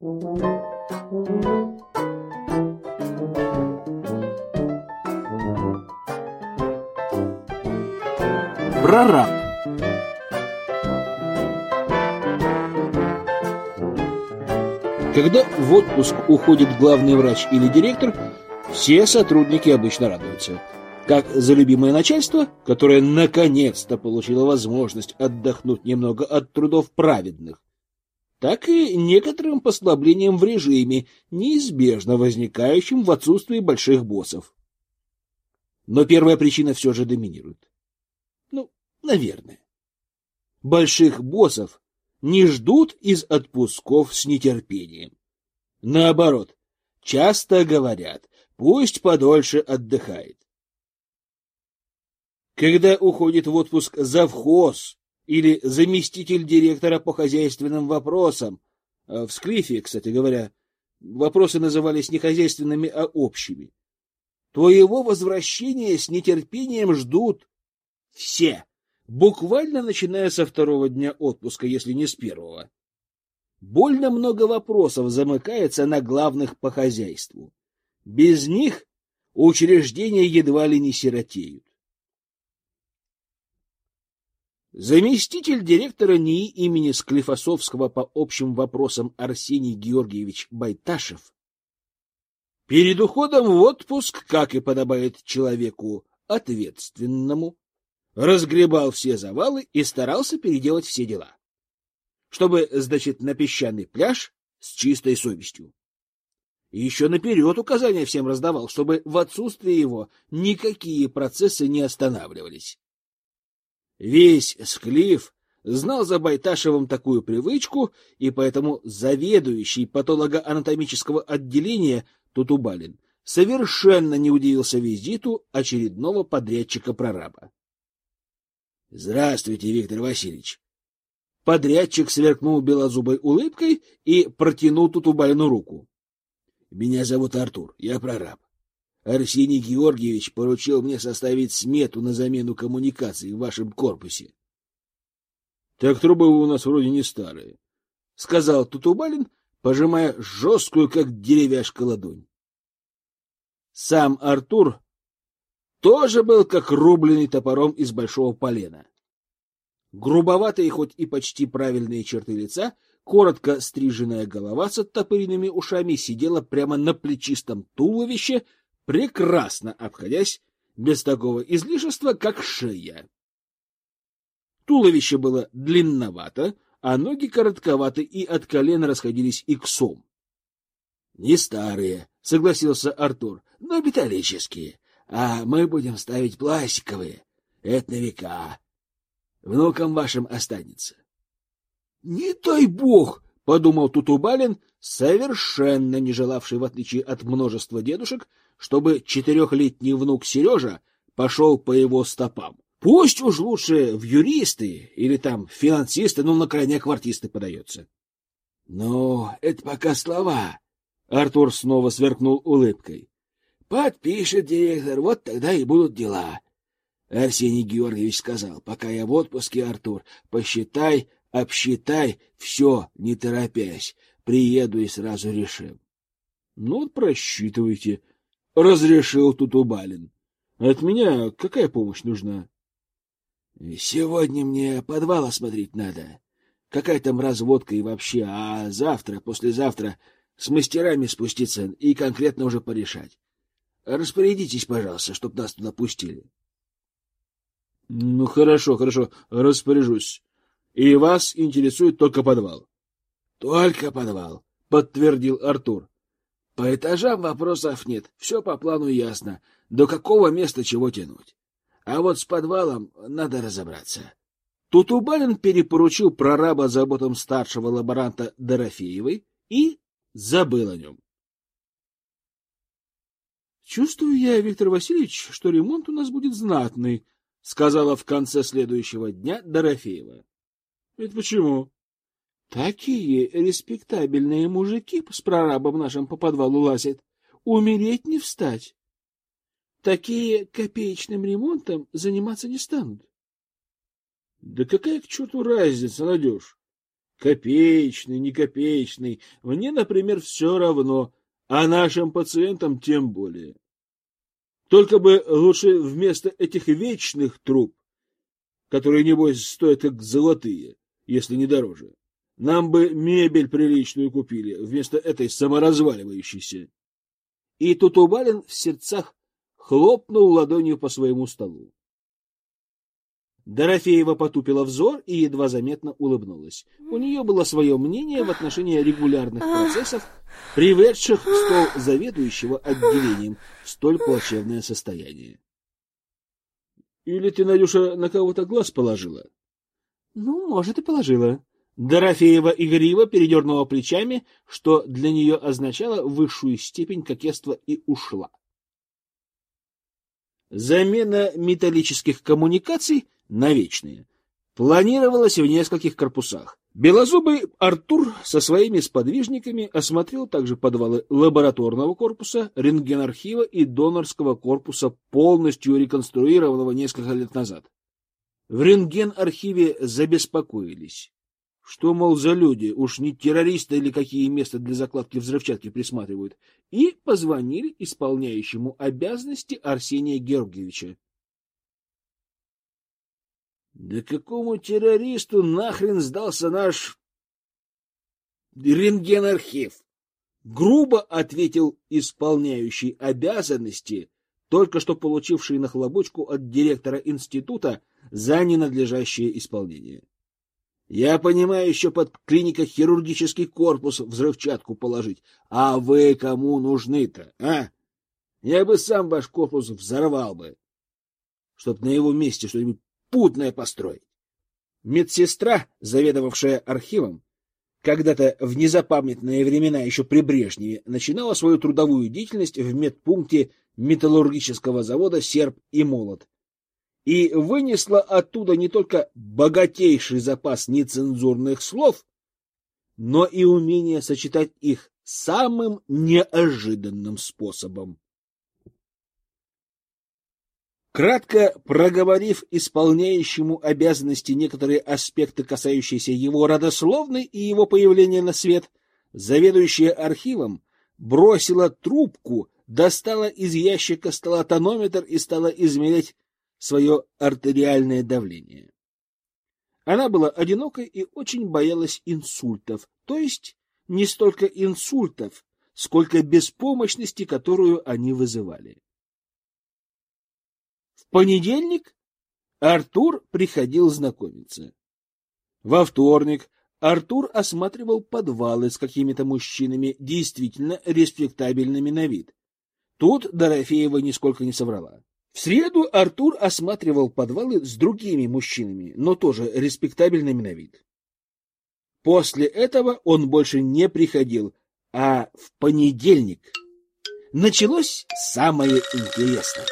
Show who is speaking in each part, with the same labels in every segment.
Speaker 1: Прораб. Когда в отпуск уходит главный врач или директор, все сотрудники обычно радуются. Как за любимое начальство, которое наконец-то получило возможность отдохнуть немного от трудов праведных, так и некоторым послаблением в режиме, неизбежно возникающим в отсутствии больших боссов. Но первая причина все же доминирует. Ну, наверное. Больших боссов не ждут из отпусков с нетерпением. Наоборот, часто говорят, пусть подольше отдыхает. Когда уходит в отпуск завхоз или заместитель директора по хозяйственным вопросам, э, в Склифе, кстати говоря, вопросы назывались не хозяйственными, а общими, то его возвращение с нетерпением ждут все, буквально начиная со второго дня отпуска, если не с первого. Больно много вопросов замыкается на главных по хозяйству. Без них учреждения едва ли не сиротеют. Заместитель директора НИИ имени Склифосовского по общим вопросам Арсений Георгиевич Байташев перед уходом в отпуск, как и подобает человеку ответственному, разгребал все завалы и старался переделать все дела, чтобы, значит, на песчаный пляж с чистой совестью. Еще наперед указания всем раздавал, чтобы в отсутствие его никакие процессы не останавливались. Весь Склиф знал за Байташевым такую привычку, и поэтому заведующий патологоанатомического отделения Тутубалин совершенно не удивился визиту очередного подрядчика-прораба. — Здравствуйте, Виктор Васильевич. Подрядчик сверкнул белозубой улыбкой и протянул Тутубалину руку. — Меня зовут Артур, я прораб. Арсений Георгиевич поручил мне составить смету на замену коммуникаций в вашем корпусе. — Так трубы у нас вроде не старые, — сказал Тутубалин, пожимая жесткую, как деревяшка, ладонь. Сам Артур тоже был как рубленый топором из большого полена. Грубоватые, хоть и почти правильные черты лица, коротко стриженная голова с оттопыренными ушами сидела прямо на плечистом туловище, прекрасно обходясь без такого излишества, как шея. Туловище было длинновато, а ноги коротковаты и от колена расходились иксом. — Не старые, — согласился Артур, — но металлические. А мы будем ставить пластиковые. Это на века. Внукам вашим останется. — Не дай бог! — подумал Тутубалин, совершенно не желавший, в отличие от множества дедушек, чтобы четырехлетний внук Сережа пошел по его стопам. Пусть уж лучше в юристы или там финансисты, ну, на крайняк в артисты подается. — Ну, это пока слова. Артур снова сверкнул улыбкой. — Подпишет директор, вот тогда и будут дела. Арсений Георгиевич сказал, пока я в отпуске, Артур, посчитай, обсчитай, все, не торопясь. Приеду и сразу решим. — Ну, просчитывайте, — разрешил Тутубалин. — От меня какая помощь нужна? — Сегодня мне подвал осмотреть надо. Какая там разводка и вообще, а завтра, послезавтра с мастерами спуститься и конкретно уже порешать. Распорядитесь, пожалуйста, чтоб нас туда пустили. — Ну, хорошо, хорошо, распоряжусь. И вас интересует только подвал. — Только подвал, — подтвердил Артур. По этажам вопросов нет, все по плану ясно, до какого места чего тянуть. А вот с подвалом надо разобраться. Тутубалин перепоручил прораба заботам старшего лаборанта Дорофеевой и забыл о нем. — Чувствую я, Виктор Васильевич, что ремонт у нас будет знатный, — сказала в конце следующего дня Дорофеева. — Это почему? Такие респектабельные мужики с прорабом нашим по подвалу лазят. Умереть не встать. Такие копеечным ремонтом заниматься не станут. Да какая к черту разница, Надюш? Копеечный, не копеечный, мне, например, все равно, а нашим пациентам тем более. Только бы лучше вместо этих вечных труб, которые, небось, стоят как золотые, если не дороже, нам бы мебель приличную купили, вместо этой саморазваливающейся. И Тутубалин в сердцах хлопнул ладонью по своему столу. Дорофеева потупила взор и едва заметно улыбнулась. У нее было свое мнение в отношении регулярных процессов, приведших стол заведующего отделением в столь плачевное состояние. — Или ты, Надюша, на кого-то глаз положила? — Ну, может, и положила. Дорофеева игриво передернула плечами, что для нее означало высшую степень кокетства, и ушла. Замена металлических коммуникаций на вечные планировалась в нескольких корпусах. Белозубый Артур со своими сподвижниками осмотрел также подвалы лабораторного корпуса, рентгенархива и донорского корпуса, полностью реконструированного несколько лет назад. В рентген-архиве забеспокоились. Что, мол, за люди, уж не террористы или какие места для закладки взрывчатки присматривают, и позвонили исполняющему обязанности Арсения Георгиевича. Да какому террористу нахрен сдался наш рентген-архив? Грубо ответил исполняющий обязанности, только что получивший нахлобучку от директора института за ненадлежащее исполнение. Я понимаю, еще под клинико-хирургический корпус взрывчатку положить. А вы кому нужны-то, а? Я бы сам ваш корпус взорвал бы, чтоб на его месте что-нибудь путное построить. Медсестра, заведовавшая архивом, когда-то в незапамятные времена еще при Брежневе начинала свою трудовую деятельность в медпункте металлургического завода «Серп и молот», и вынесла оттуда не только богатейший запас нецензурных слов, но и умение сочетать их самым неожиданным способом. Кратко проговорив исполняющему обязанности некоторые аспекты, касающиеся его родословной и его появления на свет, заведующая архивом бросила трубку, достала из ящика стола тонометр и стала измерять свое артериальное давление. Она была одинокой и очень боялась инсультов, то есть не столько инсультов, сколько беспомощности, которую они вызывали. Понедельник Артур приходил знакомиться. Во вторник Артур осматривал подвалы с какими-то мужчинами, действительно респектабельными на вид. Тут Дорофеева нисколько не соврала. В среду Артур осматривал подвалы с другими мужчинами, но тоже респектабельными на вид. После этого он больше не приходил, а в понедельник началось самое интересное.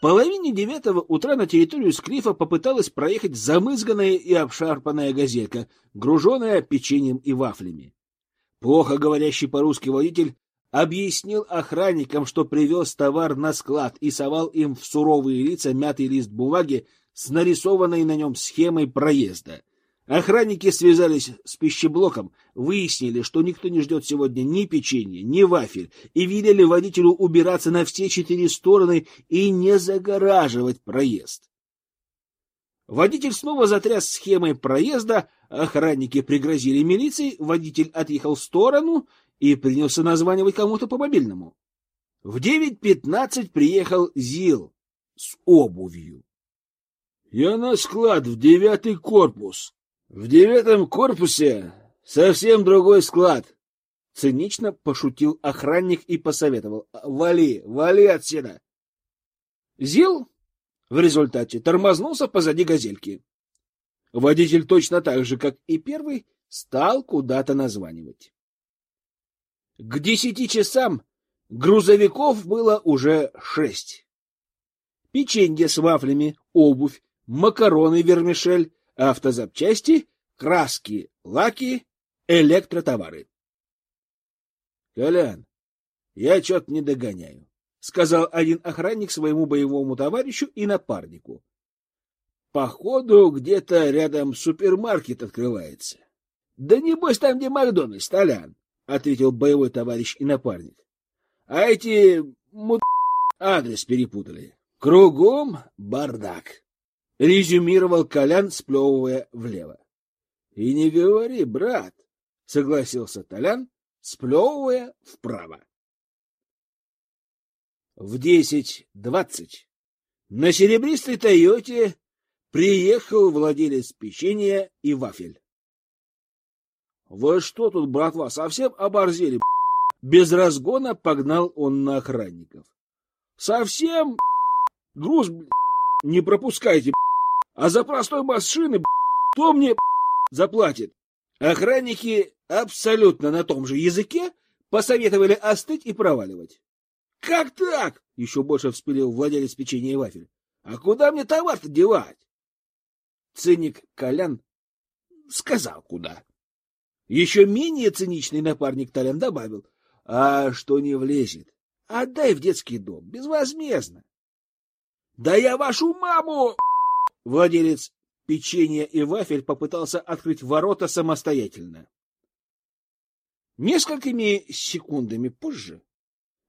Speaker 1: Половине девятого утра на территорию Склифа попыталась проехать замызганная и обшарпанная газелька, груженная печеньем и вафлями. Плохо говорящий по-русски водитель объяснил охранникам, что привез товар на склад и совал им в суровые лица мятый лист бумаги с нарисованной на нем схемой проезда. Охранники связались с пищеблоком, выяснили, что никто не ждет сегодня ни печенья, ни вафель, и велели водителю убираться на все четыре стороны и не загораживать проезд. Водитель снова затряс схемой проезда, охранники пригрозили милицией, водитель отъехал в сторону и принялся названивать кому-то по мобильному. В девять пятнадцать приехал Зил с обувью. — Я на склад в девятый корпус. В девятом корпусе совсем другой склад. Цинично пошутил охранник и посоветовал. — Вали, вали отсюда. Зил в результате тормознулся позади газельки. Водитель точно так же, как и первый, стал куда-то названивать. К десяти часам грузовиков было уже шесть. Печенье с вафлями, обувь, макароны, вермишель, автозапчасти, краски, лаки, электротовары. — Колян, я что-то не догоняю, — сказал один охранник своему боевому товарищу и напарнику. Походу, где-то рядом супермаркет открывается. — Да небось там, где Макдональдс, Толян, — ответил боевой товарищ и напарник. — А эти муд... адрес перепутали. Кругом бардак, — резюмировал Колян, сплевывая влево. — И не говори, брат, — согласился Толян, сплевывая вправо. В десять двадцать на серебристой Тойоте приехал владелец печенья и вафель. — Вы что тут, братва, совсем оборзели? Без разгона погнал он на охранников. — Совсем груз не пропускайте, а за простой машины кто мне заплатит? Охранники абсолютно на том же языке посоветовали остыть и проваливать. — Как так? — еще больше вспылил владелец печенья и вафель. — А куда мне товар-то девать? Циник Колян сказал куда. Еще менее циничный напарник Толян добавил, а что не влезет, отдай в детский дом, безвозмездно. — Да я вашу маму! Владелец печенья и вафель попытался открыть ворота самостоятельно. Несколькими секундами позже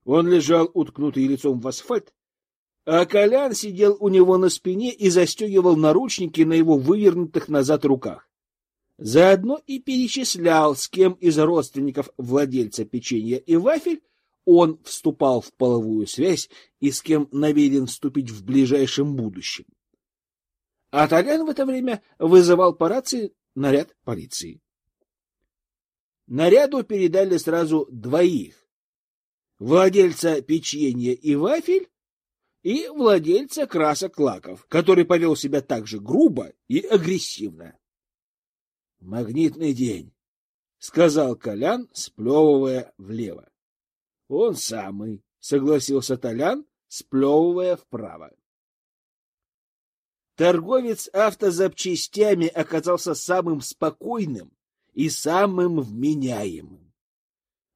Speaker 1: он лежал уткнутый лицом в асфальт, а Колян сидел у него на спине и застегивал наручники на его вывернутых назад руках. Заодно и перечислял, с кем из родственников владельца печенья и вафель он вступал в половую связь и с кем намерен вступить в ближайшем будущем. А Толян в это время вызывал по рации наряд полиции. Наряду передали сразу двоих. Владельца печенья и вафель и владельца красок лаков, который повел себя так же грубо и агрессивно. — Магнитный день, — сказал Колян, сплевывая влево. — Он самый, — согласился Толян, сплевывая вправо. Торговец автозапчастями оказался самым спокойным и самым вменяемым.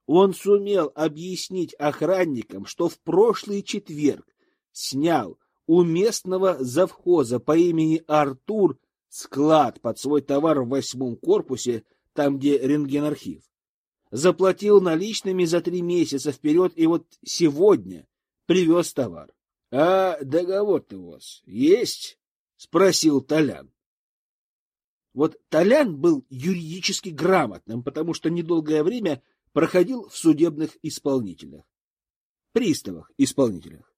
Speaker 1: Он сумел объяснить охранникам, что в прошлый четверг снял у местного завхоза по имени Артур склад под свой товар в восьмом корпусе, там, где рентгенархив. Заплатил наличными за три месяца вперед, и вот сегодня привез товар. — А договор-то у вас есть? — спросил Толян. Вот Толян был юридически грамотным, потому что недолгое время проходил в судебных исполнителях, приставах-исполнителях.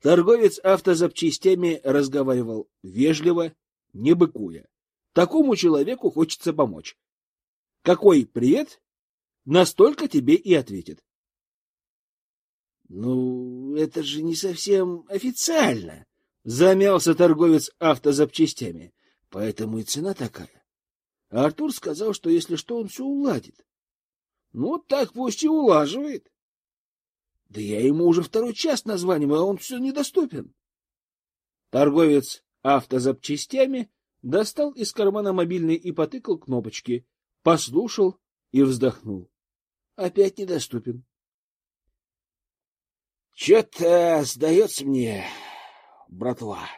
Speaker 1: Торговец автозапчастями разговаривал вежливо, не быкуя. Такому человеку хочется помочь. Какой привет? Настолько тебе и ответит. Ну, это же не совсем официально, замялся торговец автозапчастями. Поэтому и цена такая. А Артур сказал, что если что, он все уладит. Ну, так пусть и улаживает. Да я ему уже второй час названиваю, а он все недоступен. Торговец автозапчастями достал из кармана мобильный и потыкал кнопочки, послушал и вздохнул. Опять недоступен. Че-то сдается мне, братва,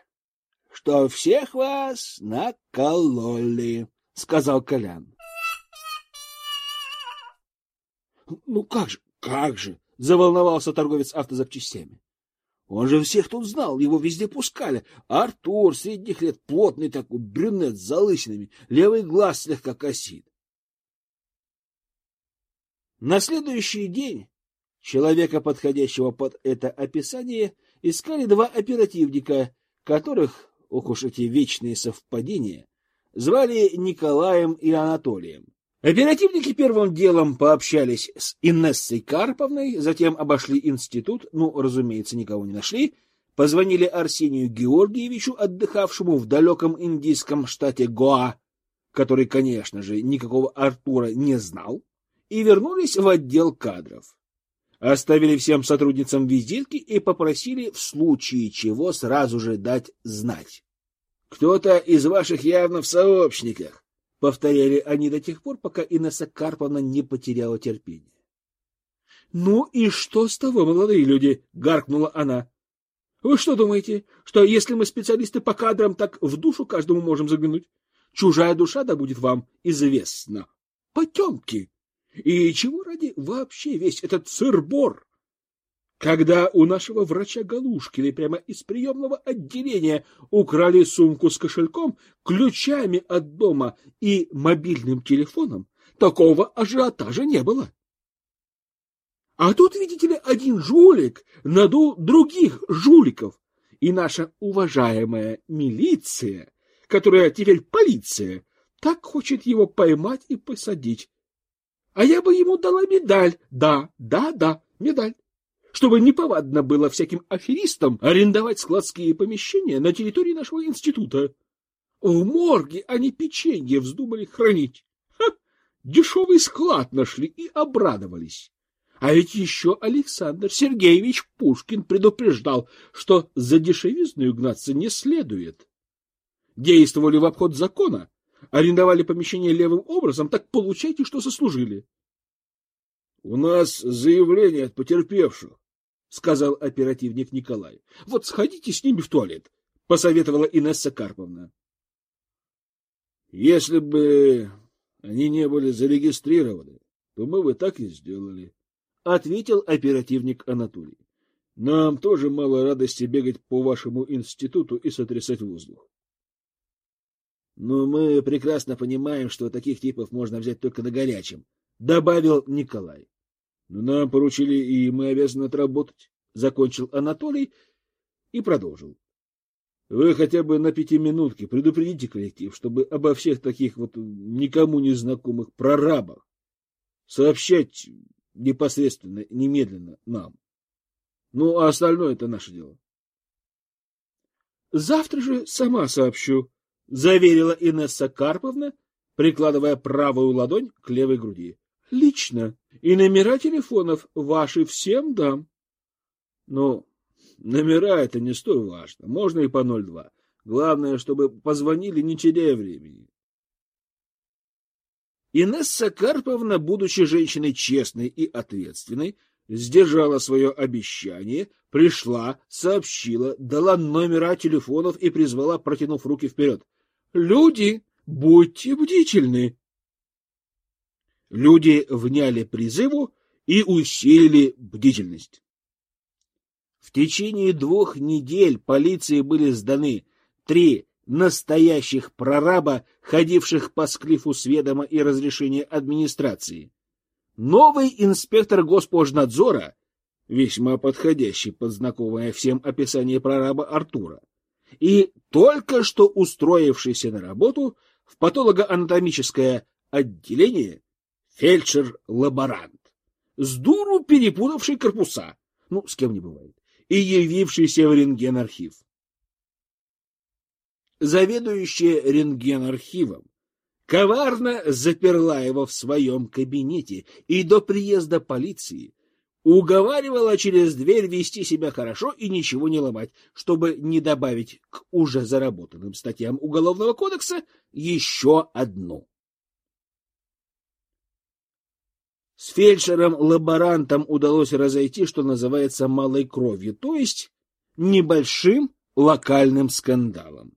Speaker 1: что всех вас накололи, — сказал Колян. — Ну как же, как же, — заволновался торговец автозапчастями. Он же всех тут знал, его везде пускали. Артур, средних лет, плотный такой, брюнет с залысинами, левый глаз слегка косит. На следующий день человека, подходящего под это описание, искали два оперативника, которых, ох уж эти вечные совпадения, звали Николаем и Анатолием. Оперативники первым делом пообщались с Инессой Карповной, затем обошли институт, ну, разумеется, никого не нашли, позвонили Арсению Георгиевичу, отдыхавшему в далеком индийском штате Гоа, который, конечно же, никакого Артура не знал, и вернулись в отдел кадров. Оставили всем сотрудницам визитки и попросили в случае чего сразу же дать знать. Кто-то из ваших явно в сообщниках, Повторяли они до тех пор, пока Инесса Карповна не потеряла терпение. — Ну и что с того, молодые люди? — гаркнула она. — Вы что думаете, что если мы специалисты по кадрам, так в душу каждому можем заглянуть? Чужая душа да будет вам известна. Потемки! И чего ради вообще весь этот сыр-бор? Когда у нашего врача Галушкина прямо из приемного отделения украли сумку с кошельком, ключами от дома и мобильным телефоном, такого ажиотажа не было. А тут, видите ли, один жулик надул других жуликов. И наша уважаемая милиция, которая теперь полиция, так хочет его поймать и посадить. А я бы ему дала медаль. Да, да, да, медаль. Чтобы неповадно было всяким аферистам арендовать складские помещения на территории нашего института. В морге они печенье вздумали хранить. Ха! Дешевый склад нашли и обрадовались. А ведь еще Александр Сергеевич Пушкин предупреждал, что за дешевизную гнаться не следует. Действовали в обход закона, арендовали помещение левым образом, так получайте, что заслужили. — У нас заявление от потерпевших, — сказал оперативник Николай. — Вот сходите с ними в туалет, — посоветовала Инесса Карповна. — Если бы они не были зарегистрированы, то мы бы так и сделали, — ответил оперативник Анатолий. — Нам тоже мало радости бегать по вашему институту и сотрясать воздух. — Но мы прекрасно понимаем, что таких типов можно взять только на горячем, — добавил Николай. — Но нам поручили, и мы обязаны отработать, — закончил Анатолий и продолжил. — Вы хотя бы на пятиминутке предупредите коллектив, чтобы обо всех таких вот никому не знакомых прорабах сообщать непосредственно, немедленно нам. Ну, а остальное это наше дело. Завтра же сама сообщу, заверила Инесса Карповна, прикладывая правую ладонь к левой груди. Лично. И номера телефонов ваши всем дам. Ну, номера это не столь важно. Можно и по 02. Главное, чтобы позвонили, не теряя времени. Инесса Карповна, будучи женщиной честной и ответственной, сдержала свое обещание, пришла, сообщила, дала номера телефонов и призвала, протянув руки вперед. «Люди, будьте бдительны!» Люди вняли призыву и усилили бдительность. В течение двух недель полиции были сданы три настоящих прораба, ходивших по склифу с ведома и разрешения администрации. Новый инспектор госпожнадзора, весьма подходящий под знакомое всем описание прораба Артура, и только что устроившийся на работу в патологоанатомическое отделение фельдшер-лаборант, с дуру перепутавший корпуса, ну, с кем не бывает, и явившийся в рентген-архив. Заведующая рентген-архивом, коварно заперла его в своем кабинете и до приезда полиции уговаривала через дверь вести себя хорошо и ничего не ломать, чтобы не добавить к уже заработанным статьям Уголовного кодекса еще одну. С фельдшером-лаборантом удалось разойти, что называется, малой кровью, то есть небольшим локальным скандалом.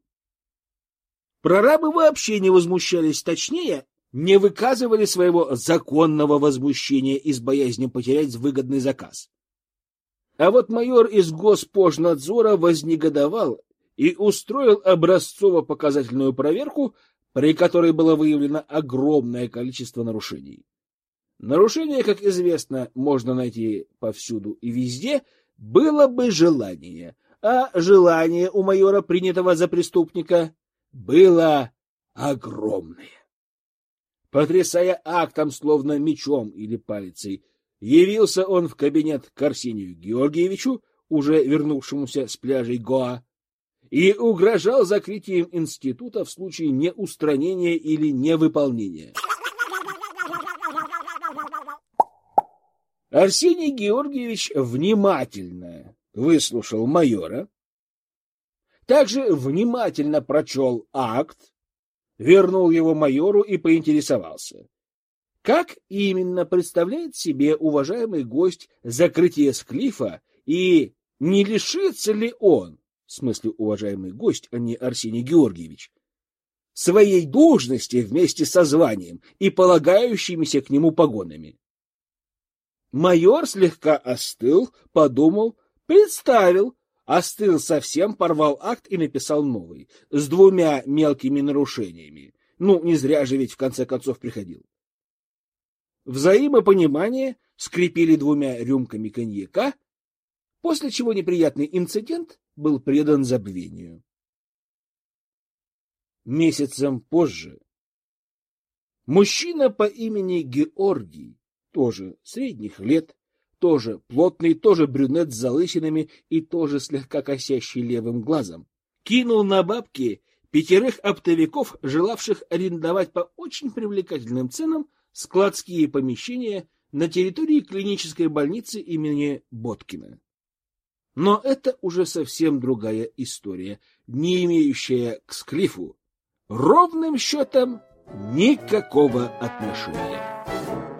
Speaker 1: Прорабы вообще не возмущались, точнее, не выказывали своего законного возмущения из боязни потерять выгодный заказ. А вот майор из Госпожнадзора вознегодовал и устроил образцово-показательную проверку, при которой было выявлено огромное количество нарушений. Нарушения, как известно, можно найти повсюду и везде, было бы желание, а желание у майора, принятого за преступника, было огромное. Потрясая актом, словно мечом или палицей, явился он в кабинет к Арсению Георгиевичу, уже вернувшемуся с пляжей Гоа, и угрожал закрытием института в случае неустранения или невыполнения. Арсений Георгиевич внимательно выслушал майора, также внимательно прочел акт, вернул его майору и поинтересовался. Как именно представляет себе уважаемый гость закрытие склифа и Не лишится ли он, в смысле уважаемый гость, а не Арсений Георгиевич, своей должности вместе со званием и полагающимися к нему погонами? Майор слегка остыл, подумал, представил, остыл совсем, порвал акт и написал новый, с двумя мелкими нарушениями. Ну, не зря же ведь в конце концов приходил. Взаимопонимание скрепили двумя рюмками коньяка, после чего неприятный инцидент был предан забвению. Месяцем позже мужчина по имени Георгий, тоже средних лет, тоже плотный, тоже брюнет с залысинами и тоже слегка косящий левым глазом, кинул на бабки пятерых оптовиков, желавших арендовать по очень привлекательным ценам складские помещения на территории клинической больницы имени Боткина. Но это уже совсем другая история, не имеющая к Склифу ровным счетом никакого отношения.